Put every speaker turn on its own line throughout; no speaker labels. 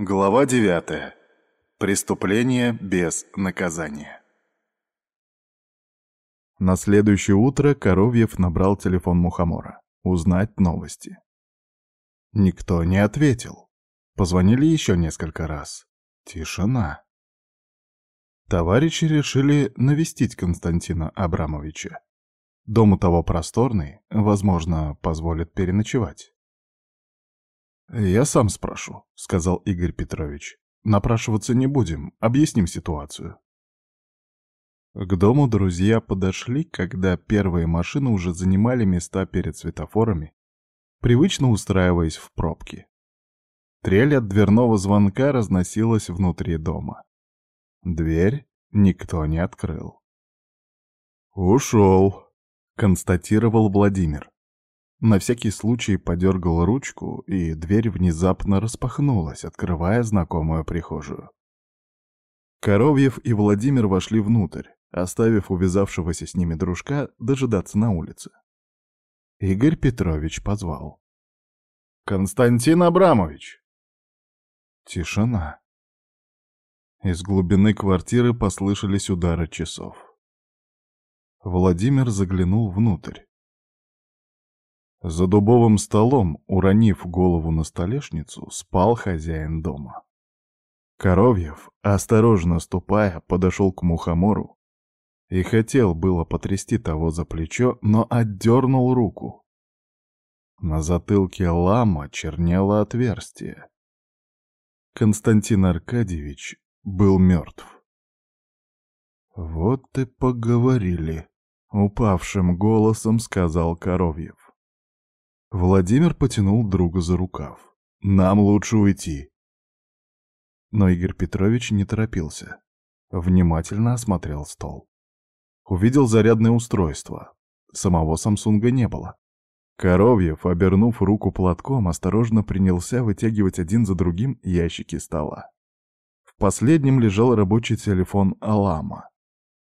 Глава 9. Преступление без наказания. На следующее утро Коровьев набрал телефон Мухомора. Узнать новости. Никто не ответил. Позвонили еще несколько раз. Тишина. Товарищи решили навестить Константина Абрамовича. Дом у того просторный, возможно, позволит переночевать. «Я сам спрошу», — сказал Игорь Петрович. «Напрашиваться не будем, объясним ситуацию». К дому друзья подошли, когда первые машины уже занимали места перед светофорами, привычно устраиваясь в пробки. Трель от дверного звонка разносилась внутри дома. Дверь никто не открыл. «Ушел», — констатировал Владимир. На всякий случай подергал ручку, и дверь внезапно распахнулась, открывая знакомую прихожую. Коровьев и Владимир вошли внутрь, оставив увязавшегося с ними дружка дожидаться на улице. Игорь Петрович позвал. «Константин Абрамович!» Тишина. Из глубины квартиры послышались удары часов. Владимир заглянул внутрь. За дубовым столом, уронив голову на столешницу, спал хозяин дома. Коровьев, осторожно ступая, подошел к мухомору и хотел было потрясти того за плечо, но отдернул руку. На затылке лама чернело отверстие. Константин Аркадьевич был мертв. «Вот и поговорили», — упавшим голосом сказал Коровьев. Владимир потянул друга за рукав. «Нам лучше уйти». Но Игорь Петрович не торопился. Внимательно осмотрел стол. Увидел зарядное устройство. Самого Самсунга не было. Коровьев, обернув руку платком, осторожно принялся вытягивать один за другим ящики стола. В последнем лежал рабочий телефон Алама.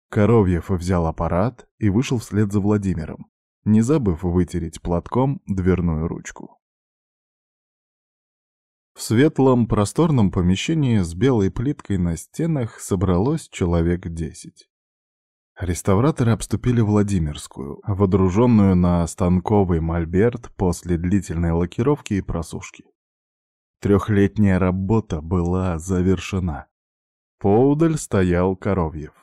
Коровьев взял аппарат и вышел вслед за Владимиром не забыв вытереть платком дверную ручку. В светлом просторном помещении с белой плиткой на стенах собралось человек десять. Реставраторы обступили Владимирскую, водруженную на станковый мольберт после длительной лакировки и просушки. Трехлетняя работа была завершена. Поудаль стоял Коровьев.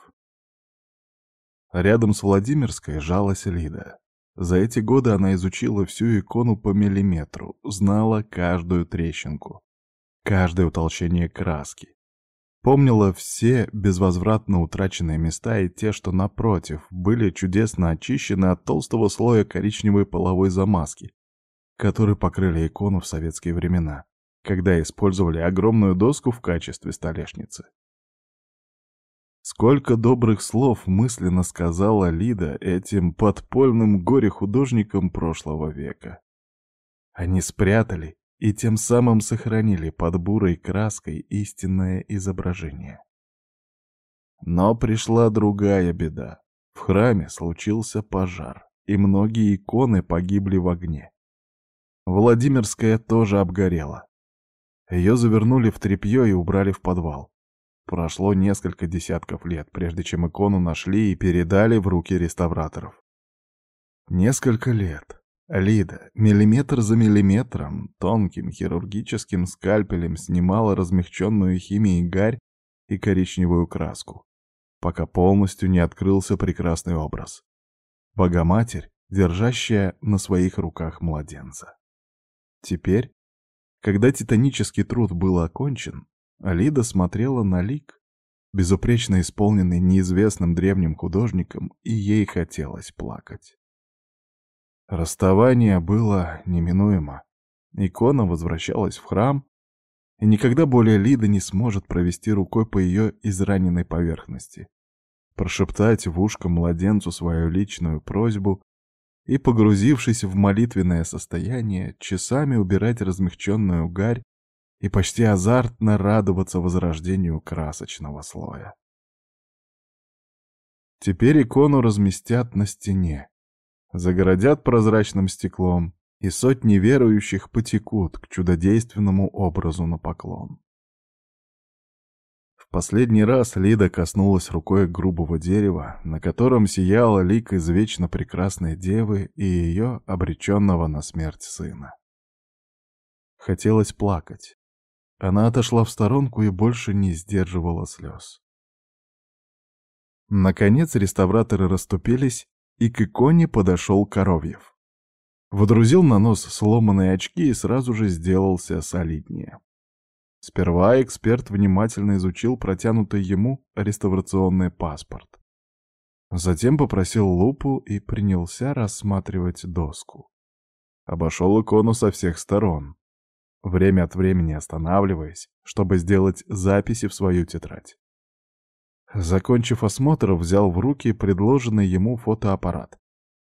Рядом с Владимирской жалась Лида. За эти годы она изучила всю икону по миллиметру, знала каждую трещинку, каждое утолщение краски. Помнила все безвозвратно утраченные места и те, что, напротив, были чудесно очищены от толстого слоя коричневой половой замазки, которые покрыли икону в советские времена, когда использовали огромную доску в качестве столешницы. Сколько добрых слов мысленно сказала Лида этим подпольным горе-художникам прошлого века. Они спрятали и тем самым сохранили под бурой краской истинное изображение. Но пришла другая беда. В храме случился пожар, и многие иконы погибли в огне. Владимирская тоже обгорела. Ее завернули в тряпье и убрали в подвал. Прошло несколько десятков лет, прежде чем икону нашли и передали в руки реставраторов. Несколько лет. Лида, миллиметр за миллиметром, тонким хирургическим скальпелем снимала размягченную химией гарь и коричневую краску, пока полностью не открылся прекрасный образ. Богоматерь, держащая на своих руках младенца. Теперь, когда титанический труд был окончен, Алида смотрела на лик, безупречно исполненный неизвестным древним художником, и ей хотелось плакать. Расставание было неминуемо. Икона возвращалась в храм, и никогда более Лида не сможет провести рукой по ее израненной поверхности, прошептать в ушко младенцу свою личную просьбу и, погрузившись в молитвенное состояние, часами убирать размягченную гарь и почти азартно радоваться возрождению красочного слоя. Теперь икону разместят на стене, загородят прозрачным стеклом, и сотни верующих потекут к чудодейственному образу на поклон. Последний раз Лида коснулась рукой грубого дерева, на котором сияла лик извечно прекрасной девы и ее обреченного на смерть сына. Хотелось плакать. Она отошла в сторонку и больше не сдерживала слез. Наконец реставраторы расступились, и к иконе подошел Коровьев. Водрузил на нос сломанные очки и сразу же сделался солиднее. Сперва эксперт внимательно изучил протянутый ему реставрационный паспорт. Затем попросил лупу и принялся рассматривать доску. Обошел икону со всех сторон, время от времени останавливаясь, чтобы сделать записи в свою тетрадь. Закончив осмотр, взял в руки предложенный ему фотоаппарат,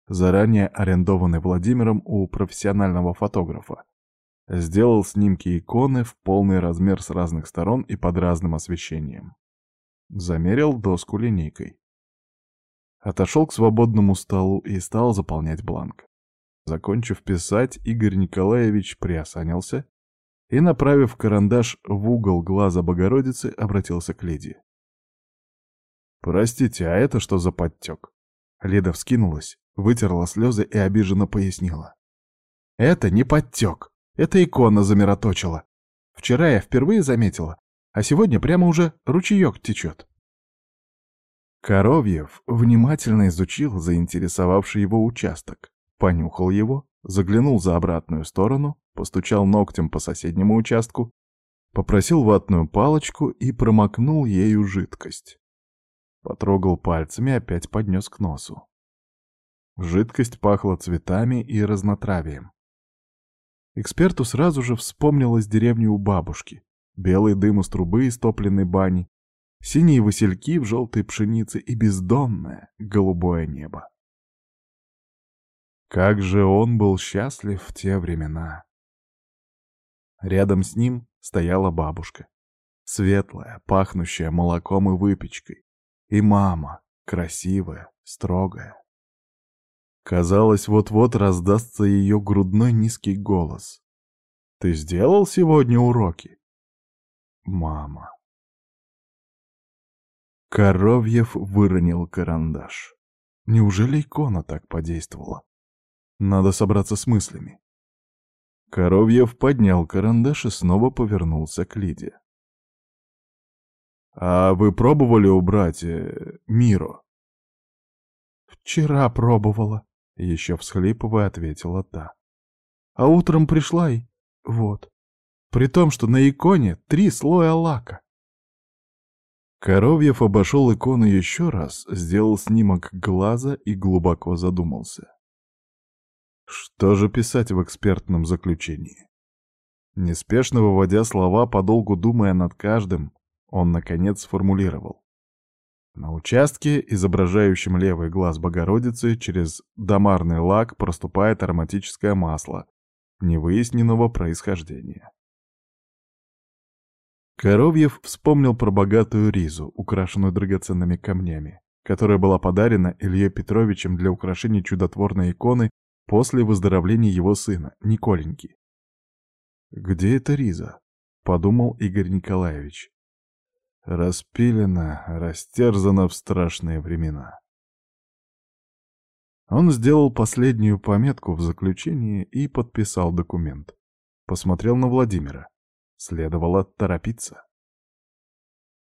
заранее арендованный Владимиром у профессионального фотографа, Сделал снимки иконы в полный размер с разных сторон и под разным освещением. Замерил доску линейкой. Отошел к свободному столу и стал заполнять бланк. Закончив писать, Игорь Николаевич приосанился и, направив карандаш в угол глаза Богородицы, обратился к Лиде. «Простите, а это что за подтек?» Лида вскинулась, вытерла слезы и обиженно пояснила. «Это не подтек. Это икона замироточила. Вчера я впервые заметила, а сегодня прямо уже ручеек течет. Коровьев внимательно изучил заинтересовавший его участок, понюхал его, заглянул за обратную сторону, постучал ногтем по соседнему участку, попросил ватную палочку и промокнул ею жидкость. Потрогал пальцами, опять поднес к носу. Жидкость пахла цветами и разнотравием. Эксперту сразу же вспомнилась деревня у бабушки. Белый дым из трубы из топленной бани, синие васильки в желтой пшенице и бездонное голубое небо. Как же он был счастлив в те времена! Рядом с ним стояла бабушка, светлая, пахнущая молоком и выпечкой, и мама, красивая, строгая. Казалось, вот-вот раздастся ее грудной низкий голос. «Ты сделал сегодня уроки?» «Мама». Коровьев выронил карандаш. Неужели икона так подействовала? Надо собраться с мыслями. Коровьев поднял карандаш и снова повернулся к Лиде. «А вы пробовали убрать э, Миро?» «Вчера пробовала», еще всхлипывая, ответила та. А утром пришла и... вот. При том, что на иконе три слоя лака. Коровьев обошел икону еще раз, сделал снимок глаза и глубоко задумался. Что же писать в экспертном заключении? Неспешно выводя слова, подолгу думая над каждым, он, наконец, сформулировал. На участке, изображающем левый глаз Богородицы, через домарный лак проступает ароматическое масло невыясненного происхождения. Коровьев вспомнил про богатую ризу, украшенную драгоценными камнями, которая была подарена Ильей Петровичем для украшения чудотворной иконы после выздоровления его сына, Николеньки. «Где эта риза?» — подумал Игорь Николаевич распилена, растерзана в страшные времена. Он сделал последнюю пометку в заключении и подписал документ. Посмотрел на Владимира. Следовало торопиться.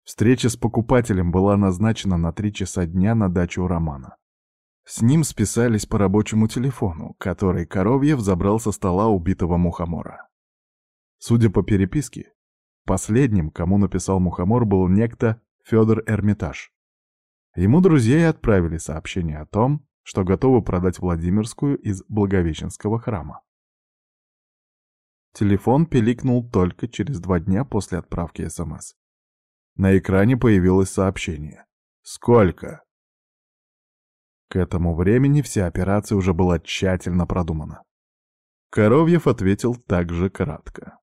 Встреча с покупателем была назначена на три часа дня на дачу Романа. С ним списались по рабочему телефону, который Коровьев забрал со стола убитого мухомора. Судя по переписке, Последним, кому написал Мухомор, был некто Федор Эрмитаж. Ему друзья и отправили сообщение о том, что готовы продать Владимирскую из Благовещенского храма. Телефон пиликнул только через два дня после отправки СМС. На экране появилось сообщение. «Сколько?» К этому времени вся операция уже была тщательно продумана. Коровьев ответил также кратко.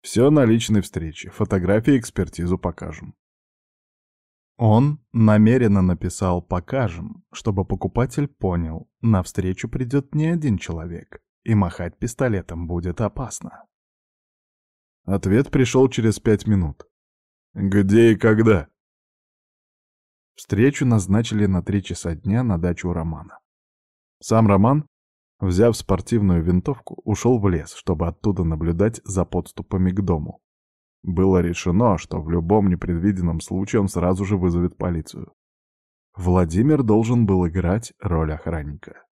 Все на личной встрече, фотографии экспертизу покажем. Он намеренно написал «покажем», чтобы покупатель понял, на встречу придет не один человек, и махать пистолетом будет опасно. Ответ пришел через пять минут. Где и когда? Встречу назначили на три часа дня на дачу Романа. Сам Роман, взяв спортивную винтовку, ушел в лес, чтобы оттуда наблюдать за подступами к дому. Было решено, что в любом непредвиденном случае он сразу же вызовет полицию. Владимир должен был играть роль охранника.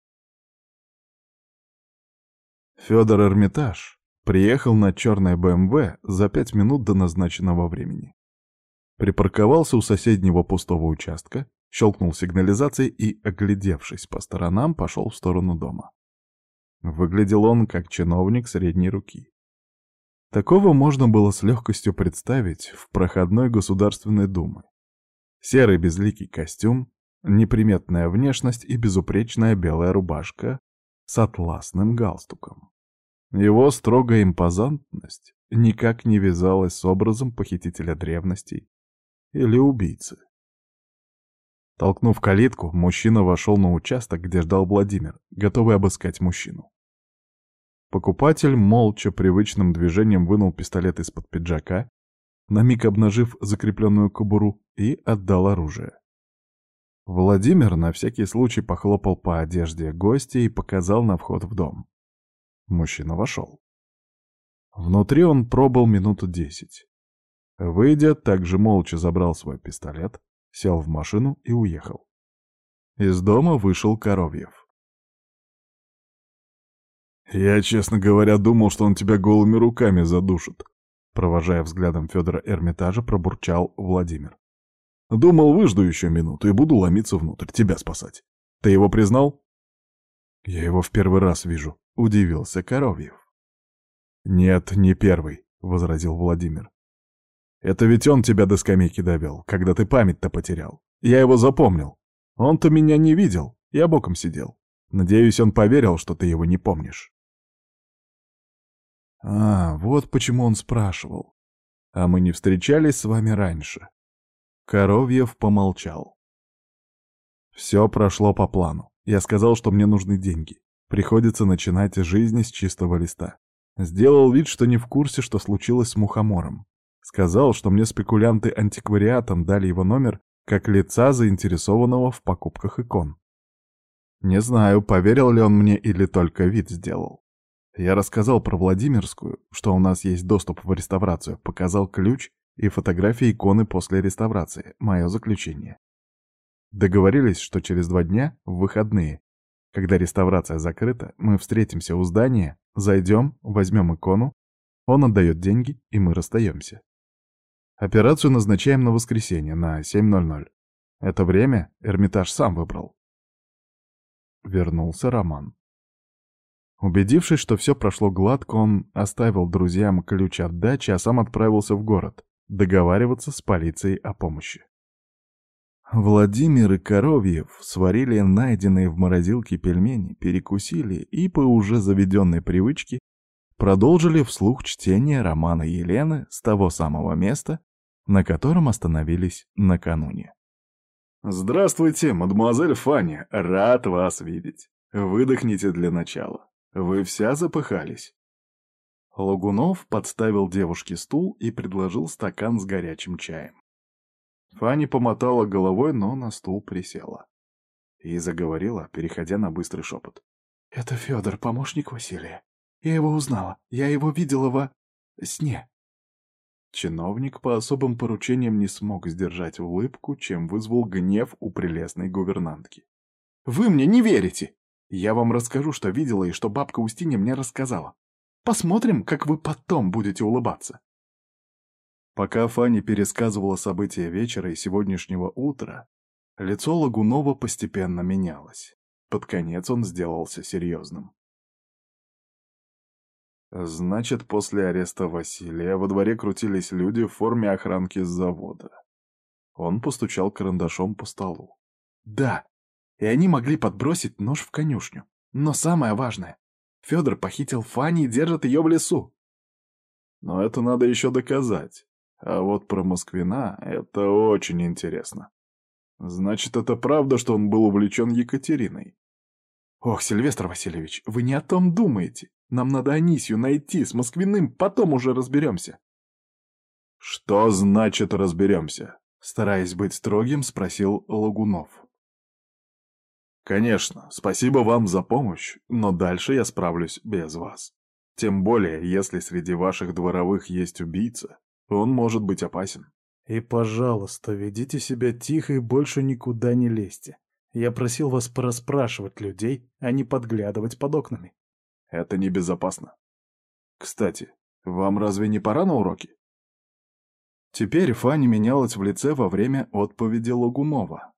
Федор Эрмитаж приехал на черной БМВ за пять минут до назначенного времени. Припарковался у соседнего пустого участка, щелкнул сигнализацией и, оглядевшись по сторонам, пошел в сторону дома. Выглядел он как чиновник средней руки. Такого можно было с легкостью представить в проходной Государственной Думы. Серый безликий костюм, неприметная внешность и безупречная белая рубашка с атласным галстуком. Его строгая импозантность никак не вязалась с образом похитителя древностей или убийцы. Толкнув калитку, мужчина вошел на участок, где ждал Владимир, готовый обыскать мужчину. Покупатель молча привычным движением вынул пистолет из-под пиджака, на миг обнажив закрепленную кобуру, и отдал оружие. Владимир на всякий случай похлопал по одежде гостя и показал на вход в дом. Мужчина вошел. Внутри он пробыл минуту десять. Выйдя, также молча забрал свой пистолет, сел в машину и уехал. Из дома вышел Коровьев. «Я, честно говоря, думал, что он тебя голыми руками задушит», провожая взглядом Федора Эрмитажа, пробурчал Владимир. «Думал, выжду еще минуту и буду ломиться внутрь, тебя спасать. Ты его признал?» «Я его в первый раз вижу», — удивился Коровьев. «Нет, не первый», — возразил Владимир. «Это ведь он тебя до скамейки довел, когда ты память-то потерял. Я его запомнил. Он-то меня не видел, я боком сидел. Надеюсь, он поверил, что ты его не помнишь». А, вот почему он спрашивал. А мы не встречались с вами раньше. Коровьев помолчал. Все прошло по плану. Я сказал, что мне нужны деньги. Приходится начинать жизнь с чистого листа. Сделал вид, что не в курсе, что случилось с Мухомором. Сказал, что мне спекулянты антиквариатом дали его номер как лица, заинтересованного в покупках икон. Не знаю, поверил ли он мне или только вид сделал. Я рассказал про Владимирскую, что у нас есть доступ в реставрацию, показал ключ и фотографии иконы после реставрации, мое заключение. Договорились, что через два дня, в выходные, когда реставрация закрыта, мы встретимся у здания, зайдем, возьмем икону, он отдает деньги, и мы расстаемся. Операцию назначаем на воскресенье, на 7.00. Это время Эрмитаж сам выбрал. Вернулся Роман. Убедившись, что все прошло гладко, он оставил друзьям ключ от дачи, а сам отправился в город договариваться с полицией о помощи. Владимир и Коровьев сварили найденные в морозилке пельмени, перекусили и по уже заведенной привычке продолжили вслух чтение романа Елены с того самого места, на котором остановились накануне. «Здравствуйте, мадемуазель Фанни, рад вас видеть. Выдохните для начала. Вы вся запыхались?» Лагунов подставил девушке стул и предложил стакан с горячим чаем. Фанни помотала головой, но на стул присела. И заговорила, переходя на быстрый шепот. «Это Федор, помощник Василия. Я его узнала. Я его видела во... сне». Чиновник по особым поручениям не смог сдержать улыбку, чем вызвал гнев у прелестной гувернантки. «Вы мне не верите!» Я вам расскажу, что видела и что бабка Устинья мне рассказала. Посмотрим, как вы потом будете улыбаться. Пока Фанни пересказывала события вечера и сегодняшнего утра, лицо Лагунова постепенно менялось. Под конец он сделался серьезным. Значит, после ареста Василия во дворе крутились люди в форме охранки с завода. Он постучал карандашом по столу. Да, и они могли подбросить нож в конюшню. Но самое важное, Федор похитил Фанни и держит ее в лесу. Но это надо еще доказать. А вот про Москвина это очень интересно. Значит, это правда, что он был увлечен Екатериной? Ох, Сильвестр Васильевич, вы не о том думаете. Нам надо Анисью найти, с Москвиным потом уже разберемся. «Что значит разберемся?» Стараясь быть строгим, спросил Лагунов. «Конечно, спасибо вам за помощь, но дальше я справлюсь без вас. Тем более, если среди ваших дворовых есть убийца, он может быть опасен».
«И, пожалуйста, ведите себя тихо и больше никуда не лезьте. Я просил вас порасспрашивать людей, а не подглядывать под окнами».
«Это небезопасно. Кстати, вам разве не пора на уроки?» Теперь Фанни менялась в лице во время отповеди Лагунова.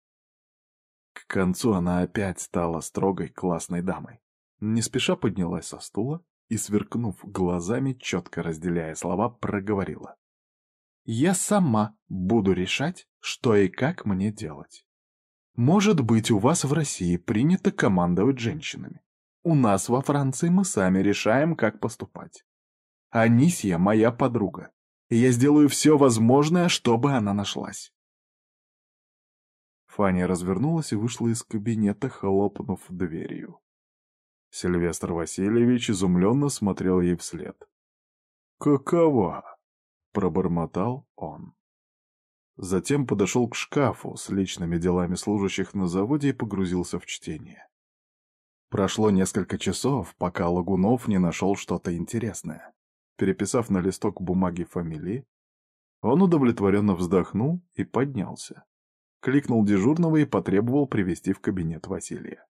К концу она опять стала строгой классной дамой. Не спеша поднялась со стула и, сверкнув глазами, четко разделяя слова, проговорила. «Я сама буду решать, что и как мне делать. Может быть, у вас в России принято командовать женщинами. У нас во Франции мы сами решаем, как поступать. Анисия моя подруга, и я сделаю все возможное, чтобы она нашлась. Фаня развернулась и вышла из кабинета, хлопнув дверью. Сильвестр Васильевич изумленно смотрел ей вслед. «Какова?» — пробормотал он. Затем подошел к шкафу с личными делами служащих на заводе и погрузился в чтение. Прошло несколько часов, пока Лагунов не нашел что-то интересное. Переписав на листок бумаги фамилии, он удовлетворенно вздохнул и поднялся. Кликнул дежурного и потребовал привести в кабинет Василия.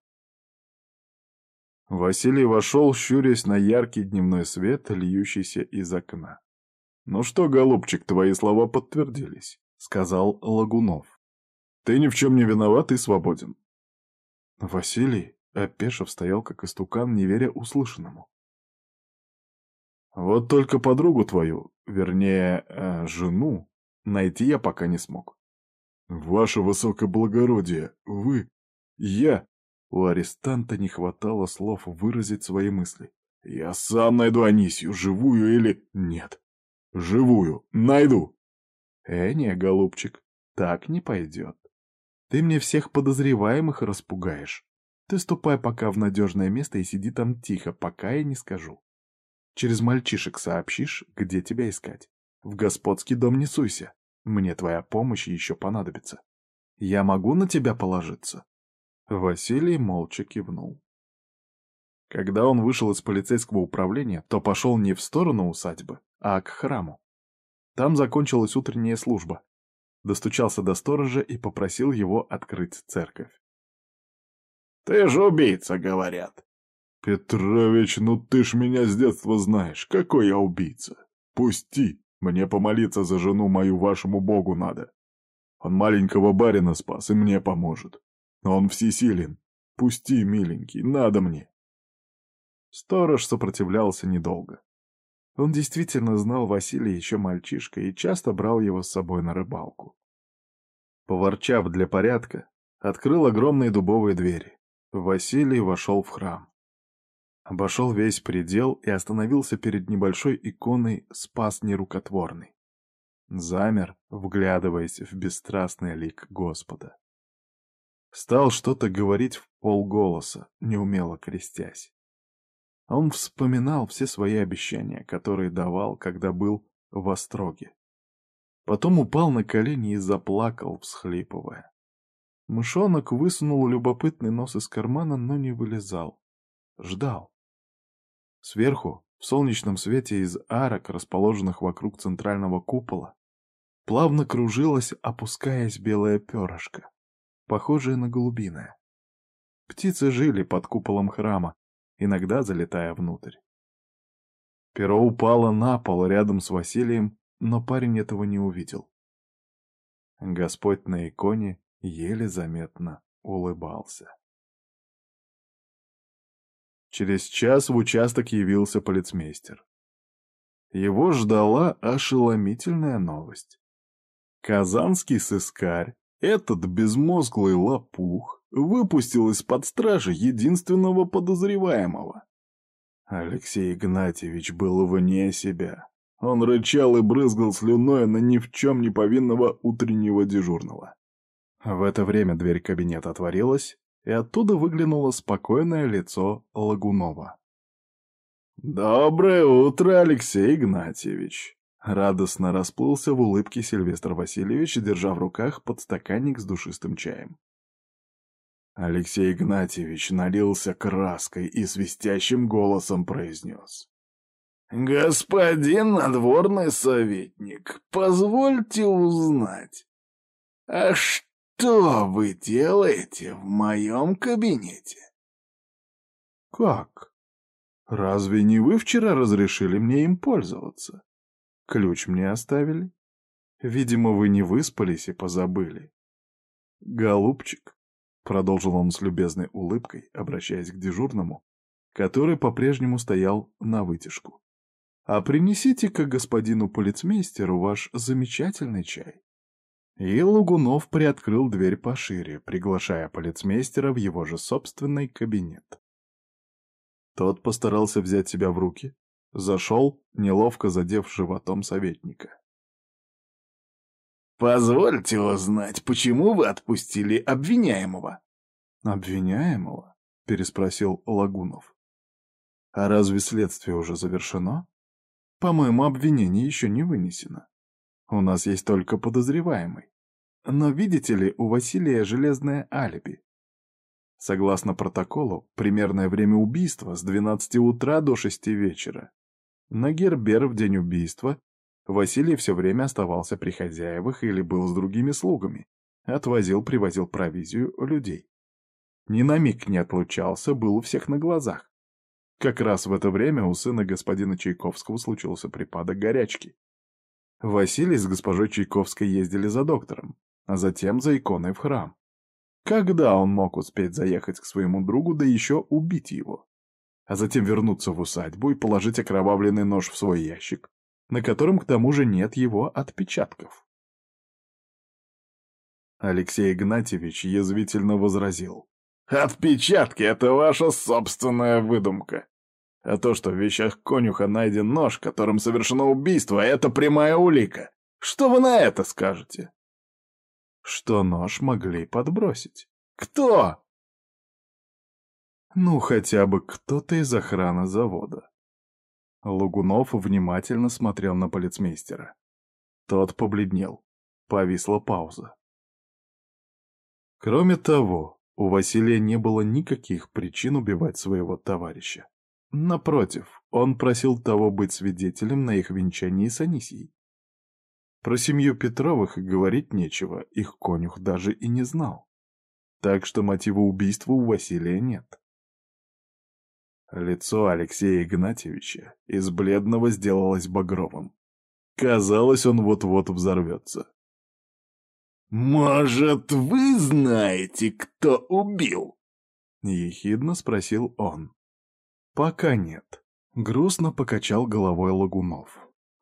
Василий вошел, щурясь на яркий дневной свет, льющийся из окна. «Ну что, голубчик, твои слова подтвердились», — сказал Лагунов. «Ты ни в чем не виноват и свободен». Василий, опешив, стоял как истукан, не веря услышанному. Вот только подругу твою, вернее, э, жену, найти я пока не смог. Ваше высокоблагородие, вы, я... У арестанта не хватало слов выразить свои мысли. Я сам найду Анисию, живую или... Нет, живую, найду. Э, не, голубчик, так не пойдет. Ты мне всех подозреваемых распугаешь. Ты ступай пока в надежное место и сиди там тихо, пока я не скажу. Через мальчишек сообщишь, где тебя искать. В господский дом не суйся. Мне твоя помощь еще понадобится. Я могу на тебя положиться?» Василий молча кивнул. Когда он вышел из полицейского управления, то пошел не в сторону усадьбы, а к храму. Там закончилась утренняя служба. Достучался до сторожа и попросил его открыть церковь. «Ты же убийца, говорят», «Петрович, ну ты ж меня с детства знаешь, какой я убийца! Пусти, мне помолиться за жену мою вашему богу надо. Он маленького барина спас и мне поможет. Он всесилен. Пусти, миленький, надо мне!» Сторож сопротивлялся недолго. Он действительно знал Василия еще мальчишка и часто брал его с собой на рыбалку. Поворчав для порядка, открыл огромные дубовые двери. Василий вошел в храм. Обошел весь предел и остановился перед небольшой иконой «Спас нерукотворный». Замер, вглядываясь в бесстрастный лик Господа. Стал что-то говорить в полголоса, неумело крестясь. Он вспоминал все свои обещания, которые давал, когда был в Остроге. Потом упал на колени и заплакал, всхлипывая. Мышонок высунул любопытный нос из кармана, но не вылезал. Ждал. Сверху, в солнечном свете из арок, расположенных вокруг центрального купола, плавно кружилась, опускаясь белое перышко, похожее на голубиное. Птицы жили под куполом храма, иногда залетая внутрь. Перо упало на пол рядом с Василием, но парень этого не увидел. Господь на иконе еле заметно улыбался. Через час в участок явился полицмейстер. Его ждала ошеломительная новость. Казанский сыскарь, этот безмозглый лопух, выпустил из-под стражи единственного подозреваемого. Алексей Игнатьевич был вне себя. Он рычал и брызгал слюной на ни в чем не повинного утреннего дежурного. В это время дверь кабинета отворилась, и оттуда выглянуло спокойное лицо Лагунова. «Доброе утро, Алексей Игнатьевич!» Радостно расплылся в улыбке Сильвестр Васильевич, держа в руках подстаканник с душистым чаем. Алексей Игнатьевич налился краской и свистящим голосом произнес. «Господин надворный советник, позвольте узнать, а что вы делаете в моем кабинете?» «Как? Разве не вы вчера разрешили мне им пользоваться? Ключ мне оставили? Видимо, вы не выспались и позабыли. Голубчик, — продолжил он с любезной улыбкой, обращаясь к дежурному, который по-прежнему стоял на вытяжку. «А принесите-ка господину полицмейстеру ваш замечательный чай». И Лугунов приоткрыл дверь пошире, приглашая полицмейстера в его же собственный кабинет. Тот постарался взять себя в руки, зашел, неловко задев животом советника. «Позвольте узнать, почему вы отпустили обвиняемого?» «Обвиняемого?» — переспросил Лагунов. «А разве следствие уже завершено? По-моему, обвинение еще не вынесено. У нас есть только подозреваемый. Но видите ли, у Василия железное алиби. Согласно протоколу, примерное время убийства с 12 утра до 6 вечера. На Гербер в день убийства Василий все время оставался при хозяевах или был с другими слугами, отвозил-привозил провизию людей. Ни на миг не отлучался, был у всех на глазах. Как раз в это время у сына господина Чайковского случился припадок горячки. Василий с госпожой Чайковской ездили за доктором, а затем за иконой в храм. Когда он мог успеть заехать к своему другу, да еще убить его? А затем вернуться в усадьбу и положить окровавленный нож в свой ящик, на котором к тому же нет его отпечатков. Алексей Игнатьевич язвительно возразил. «Отпечатки — это ваша собственная выдумка. А то, что в вещах конюха найден нож, которым совершено убийство, это прямая улика. Что вы на это скажете?» Что нож могли подбросить. «Кто?» «Ну, хотя бы кто-то из охраны завода. Лугунов внимательно смотрел на полицмейстера. Тот побледнел. Повисла пауза. Кроме того, у Василия не было никаких причин убивать своего товарища. Напротив, он просил того быть свидетелем на их венчании с Анисией. Про семью Петровых говорить нечего, их конюх даже и не знал. Так что мотива убийства у Василия нет. Лицо Алексея Игнатьевича из бледного сделалось багровым. Казалось, он вот-вот взорвется. «Может, вы знаете, кто убил?» — ехидно спросил он. «Пока нет», — грустно покачал головой Лагунов.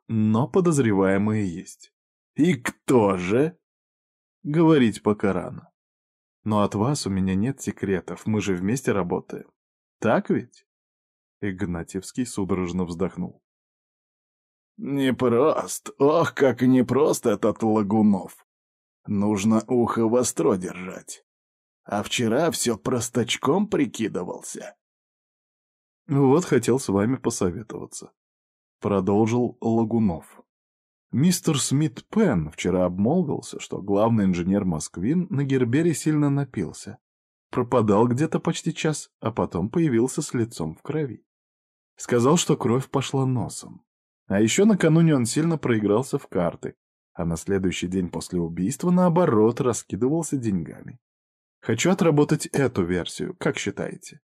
«Но подозреваемые есть». «И кто же?» «Говорить пока рано. Но от вас у меня нет секретов, мы же вместе работаем. Так ведь?» Игнатьевский судорожно вздохнул. «Непрост, ох, как непрост этот Лагунов. Нужно ухо востро держать. А вчера все простачком прикидывался». «Вот хотел с вами посоветоваться», — продолжил Лагунов. Мистер Смит Пен вчера обмолвился, что главный инженер Москвин на Гербере сильно напился. Пропадал где-то почти час, а потом появился с лицом в крови. Сказал, что кровь пошла носом. А еще накануне он сильно проигрался в карты, а на следующий день после убийства, наоборот, раскидывался деньгами. Хочу отработать эту версию, как считаете?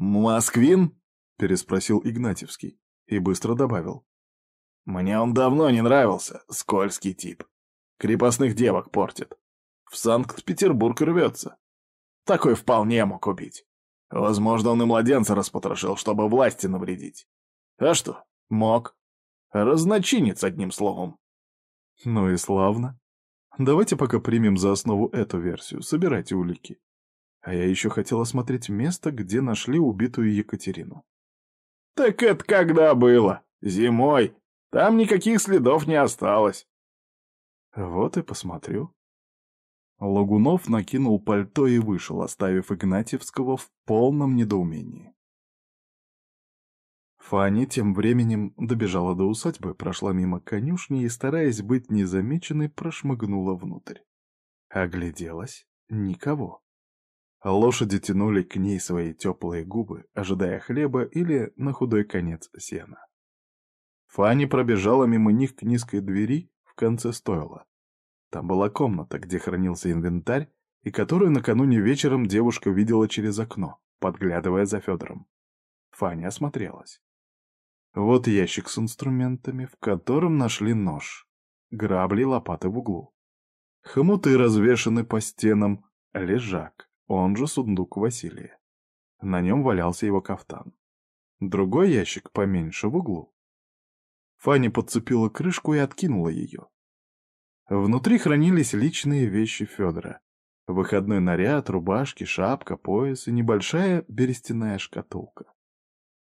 «Москвин?» — переспросил Игнатьевский и быстро добавил. «Мне он давно не нравился, скользкий тип. Крепостных девок портит. В Санкт-Петербург рвется. Такой вполне мог убить. Возможно, он и младенца распотрошил, чтобы власти навредить. А что, мог. Разночинец, одним словом. Ну и славно. Давайте пока примем за основу эту версию, собирайте улики. А я еще хотел осмотреть место, где нашли убитую Екатерину. Так это когда было? Зимой. Там никаких следов не осталось. Вот и посмотрю. Лагунов накинул пальто и вышел, оставив Игнатьевского в полном недоумении. Фанни тем временем добежала до усадьбы, прошла мимо конюшни и, стараясь быть незамеченной, прошмыгнула внутрь. Огляделась — никого. Лошади тянули к ней свои теплые губы, ожидая хлеба или, на худой конец, сена. Фанни пробежала мимо них к низкой двери в конце стойла. Там была комната, где хранился инвентарь, и которую накануне вечером девушка видела через окно, подглядывая за Федором. Фаня осмотрелась. Вот ящик с инструментами, в котором нашли нож, грабли и лопаты в углу. Хомуты развешаны по стенам, лежак, он же сундук Василия. На нем валялся его кафтан. Другой ящик поменьше в углу. Фаня подцепила крышку и откинула ее. Внутри хранились личные вещи Федора. Выходной наряд, рубашки, шапка, пояс и небольшая берестяная шкатулка.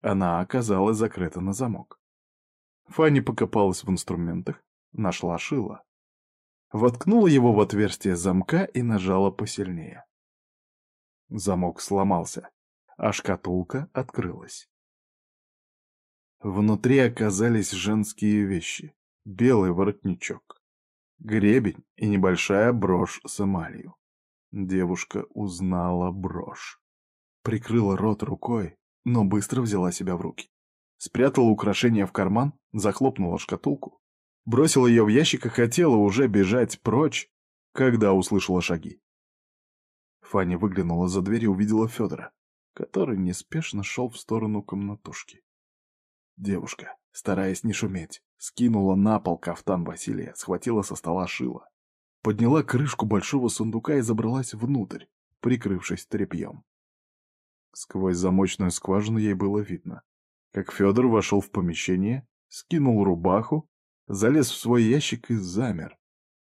Она оказалась закрыта на замок. Фанни покопалась в инструментах, нашла шило. Воткнула его в отверстие замка и нажала посильнее. Замок сломался, а шкатулка открылась. Внутри оказались женские вещи. Белый воротничок, гребень и небольшая брошь с эмалью. Девушка узнала брошь. Прикрыла рот рукой, но быстро взяла себя в руки. Спрятала украшение в карман, захлопнула шкатулку, бросила ее в ящик и хотела уже бежать прочь, когда услышала шаги. Фаня выглянула за дверь и увидела Федора, который неспешно шел в сторону комнатушки. Девушка, стараясь не шуметь, скинула на пол кафтан Василия, схватила со стола шило, подняла крышку большого сундука и забралась внутрь, прикрывшись тряпьем. Сквозь замочную скважину ей было видно, как Федор вошел в помещение, скинул рубаху, залез в свой ящик и замер,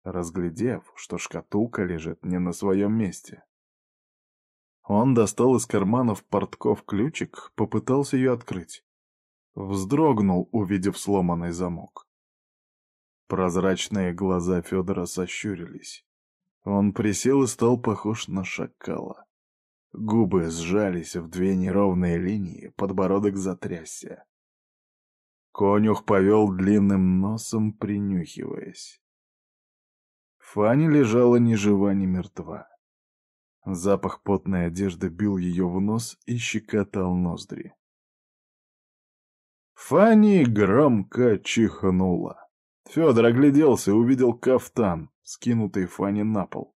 разглядев, что шкатулка лежит не на своем месте. Он достал из карманов портков ключик, попытался ее открыть. Вздрогнул, увидев сломанный замок. Прозрачные глаза Федора сощурились. Он присел и стал похож на шакала. Губы сжались в две неровные линии, подбородок затрясся. Конюх повел длинным носом, принюхиваясь. Фанни лежала ни жива, ни мертва. Запах потной одежды бил ее в нос и щекотал ноздри. Фанни громко чихнула. Федор огляделся и увидел кафтан, скинутый Фанни на пол.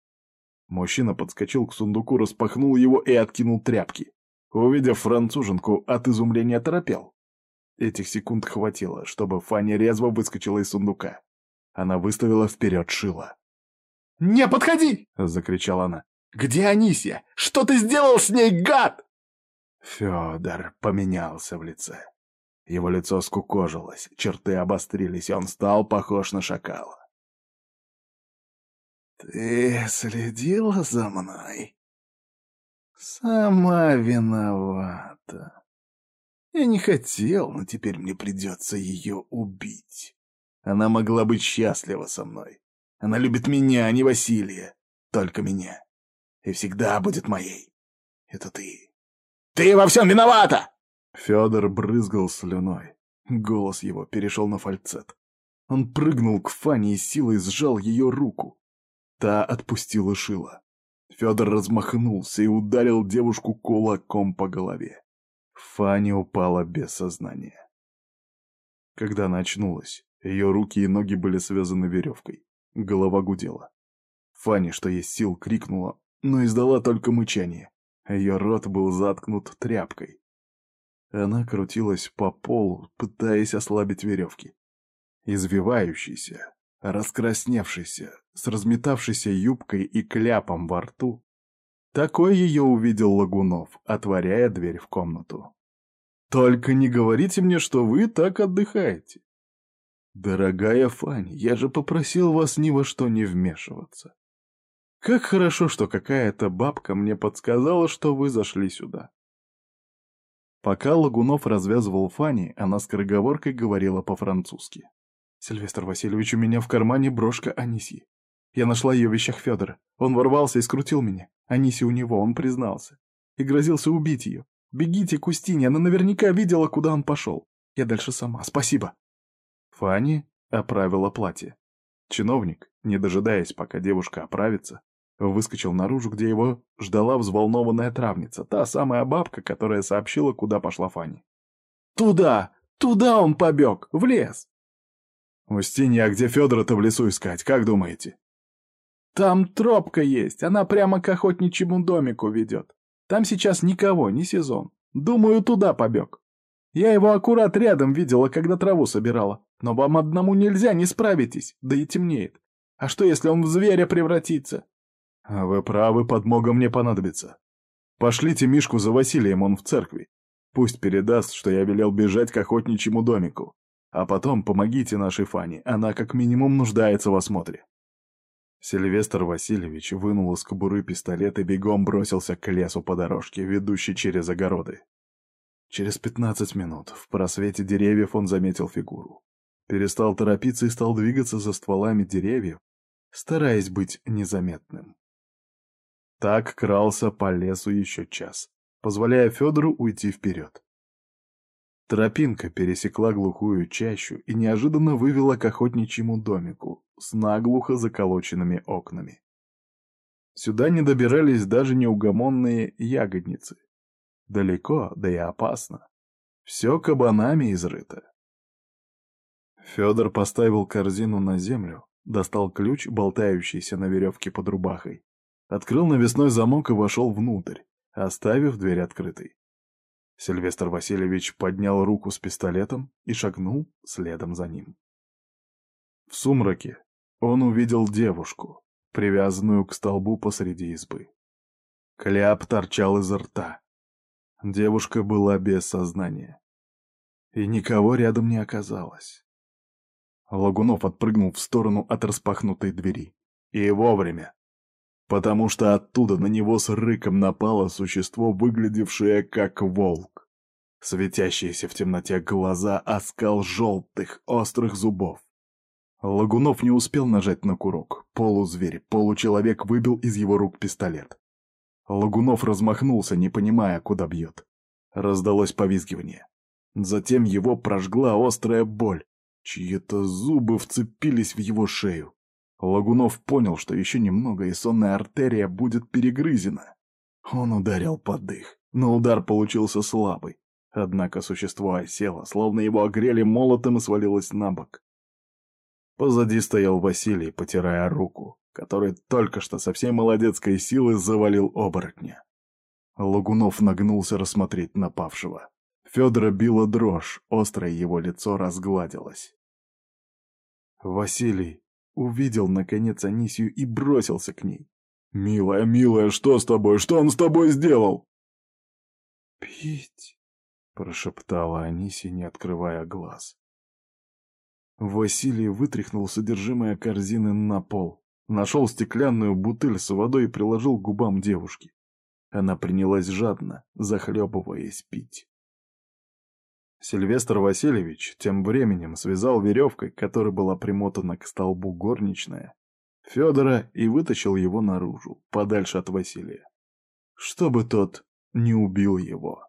Мужчина подскочил к сундуку, распахнул его и откинул тряпки. Увидев француженку, от изумления торопел. Этих секунд хватило, чтобы Фанни резво выскочила из сундука. Она выставила вперед шило.
«Не подходи!»
— закричала она.
«Где Анисия? Что ты сделал с ней, гад?»
Федор поменялся в лице. Его лицо скукожилось, черты обострились, и он стал похож на шакала.
«Ты следила за мной?» «Сама виновата. Я не хотел, но теперь мне придется ее убить. Она могла быть счастлива со мной. Она любит меня, а не Василия. Только меня. И всегда будет моей. Это ты. Ты во всем виновата!»
Федор брызгал слюной. Голос его перешел на фальцет. Он прыгнул к Фане и силой сжал ее руку. Та отпустила шило. Федор размахнулся и ударил девушку кулаком по голове. Фаня упала без сознания. Когда она очнулась, ее руки и ноги были связаны веревкой. Голова гудела. Фаня, что есть сил, крикнула, но издала только мычание. Ее рот был заткнут тряпкой. Она крутилась по полу, пытаясь ослабить веревки. Извивающийся, раскрасневшийся, с разметавшейся юбкой и кляпом во рту. Такой ее увидел Лагунов, отворяя дверь в комнату. «Только не говорите мне, что вы так отдыхаете!» «Дорогая Фань, я же попросил вас ни во что не вмешиваться. Как хорошо, что какая-то бабка мне подсказала, что вы зашли сюда. Пока Лагунов развязывал Фани, она скороговоркой говорила по-французски. «Сильвестр Васильевич, у меня в кармане брошка Аниси. Я нашла ее в вещах Федора. Он ворвался и скрутил меня. Аниси у него, он признался. И грозился убить ее. Бегите к Устине, она наверняка видела, куда он пошел.
Я дальше сама. Спасибо.
Фанни оправила платье. Чиновник, не дожидаясь, пока девушка оправится, выскочил наружу, где его ждала взволнованная травница, та самая бабка, которая сообщила, куда пошла Фанни.
«Туда! Туда он побег! В лес!»
«Устинья, а где Федора-то в лесу искать, как думаете?»
«Там тропка есть, она прямо к охотничьему домику ведет. Там сейчас никого, не сезон. Думаю, туда побег. Я его аккурат рядом видела, когда траву собирала. Но вам одному нельзя, не справитесь, да и темнеет. А что, если он в зверя превратится?
А вы правы, подмога мне понадобится. Пошлите Мишку за Василием, он в церкви. Пусть передаст, что я велел бежать к охотничьему домику. А потом помогите нашей Фане, она как минимум нуждается в осмотре. Сильвестр Васильевич вынул из кобуры пистолет и бегом бросился к лесу по дорожке, ведущей через огороды. Через пятнадцать минут в просвете деревьев он заметил фигуру. Перестал торопиться и стал двигаться за стволами деревьев, стараясь быть незаметным. Так крался по лесу еще час, позволяя Федору уйти вперед. Тропинка пересекла глухую чащу и неожиданно вывела к охотничьему домику с наглухо заколоченными окнами. Сюда не добирались даже неугомонные ягодницы. Далеко, да и опасно. Все кабанами изрыто. Федор поставил корзину на землю, достал ключ, болтающийся на веревке под рубахой, открыл навесной замок и вошел внутрь, оставив дверь открытой. Сильвестр Васильевич поднял руку с пистолетом и шагнул следом за ним. В сумраке он увидел девушку, привязанную к столбу посреди избы. Кляп торчал из рта. Девушка была без сознания. И никого рядом не оказалось. Лагунов отпрыгнул в сторону от распахнутой двери. И вовремя. Потому что оттуда на него с рыком напало существо, выглядевшее как волк. Светящиеся в темноте глаза, оскал желтых, острых зубов. Лагунов не успел нажать на курок. Полузверь, получеловек выбил из его рук пистолет. Лагунов размахнулся, не понимая, куда бьет. Раздалось повизгивание. Затем его прожгла острая боль. Чьи-то зубы вцепились в его шею. Лагунов понял, что еще немного, и сонная артерия будет перегрызена. Он ударил под дых, но удар получился слабый. Однако существо осело, словно его огрели молотом и свалилось на бок. Позади стоял Василий, потирая руку, который только что со всей молодецкой силы завалил оборотня. Лагунов нагнулся рассмотреть напавшего. Федора била дрожь, острое его лицо разгладилось. Василий увидел, наконец, Анисию и бросился к ней. «Милая, милая, что с тобой? Что он с тобой сделал?»
«Пить», —
прошептала Анисия, не открывая глаз. Василий вытряхнул содержимое корзины на пол, нашел стеклянную бутыль с водой и приложил к губам девушки. Она принялась жадно, захлебываясь пить. Сильвестр Васильевич тем временем связал веревкой, которая была примотана к столбу горничная, Федора и вытащил его наружу, подальше от Василия, чтобы тот не убил его.